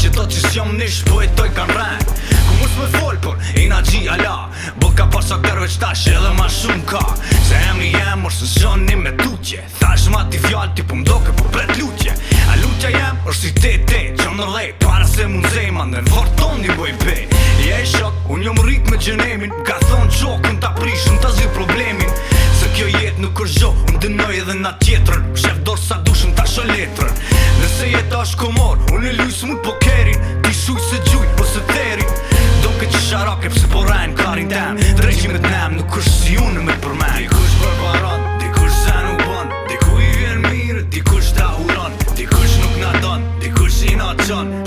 që të që shëmë nishë po e të kanë Ku mësë me folë për po, i na gji ala Bo ka pasha kërve qëta edhe ma shumë ka Se emri jem është në së me tutje Tha ma t'i fjallë t'i pëmdo ke po për po lukje A lutja jem është si te te që në le Para se mund zema në vërë tonë një boj pe I shok, unë një më rritë me gjenemin Ka thonë qokën t'a prishën t'a zhjë problemin Se kjo jetë nuk është gjo, unë dënoj edhe na tjetrën Shef dorë sa dushën t'a shë se jetash komor Unë e lujë s'mut po kerin Ti shuj se gjuj po se theri Do këtë që sharake pëse po rajnë karin tem Dreqi me t'nem nuk është si unë me përmen Dikush për baran, zan u nuk ban Diku i vjen mirë, dikush ta uran Dikush nuk na don, dikush i na qan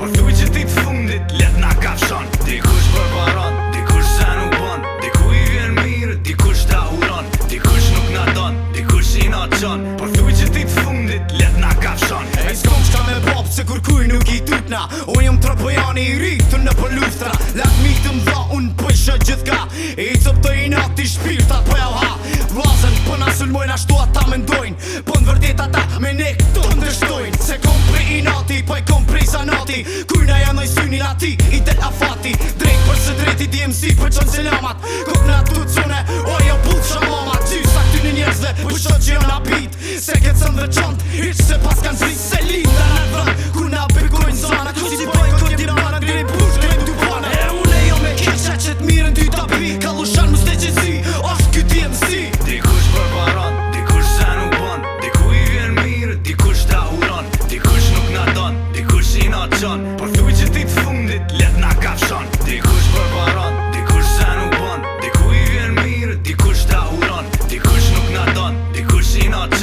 i rritë në pëllustra po Lëtë mitë të mdha unë pëshë gjithë ka I cëpë të i natë i shpirë ta për po ha Vlazën për po në sulmojnë ashtu ata me ndojnë Për në vërdet ata me ne këtë të ndështojnë Se kom pri i natë i pëj kom pri sa i Kujna janë i synin ati i del a fati Drejt për së drejt i si për qënë selamat Kup në atë të cune o jo putë shamamat Gjysa këty një njerëzve për shë gjion a Se këtë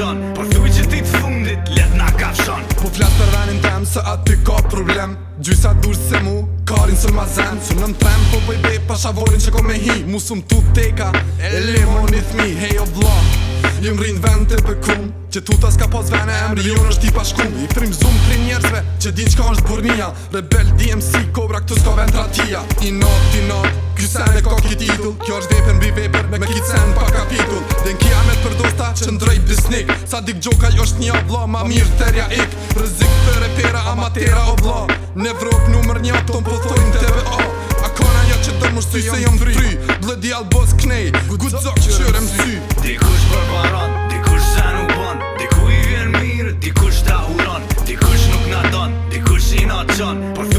qënë Por fjuj që ti të fundit, let nga kafshon Po flasë për venin tem, se aty ka problem Gjysa dur se mu, karin së ma zem Së nëm trem, po pëj pa shavorin që ko me hi Musum tu teka, e lemon i thmi, hej o vlog Jëm rrin vend të bëkum Që tuta s'ka pos vene emri unë është ti pashkum I frim zoom pri njerëzve Që din është burnia Rebel DMC Kobra këtu s'ka vend ratia I not, i not titull Kjo është vepër mbi vepër me këtë sen pa kapitull den kia me për dosta që ndrej bisnik Sa dik gjokaj është një vlla ma mirë terja ik Rëzik të repera amatera obla Në Evropë numër një ton po thojnë tebe o A kona një që do më se jam fri Bledi albos knej, guzok qërem sy Dikush për baron, dikush se nuk bon Diku i vjen mirë, dikush ta uron Dikush nuk na don, dikush i na qon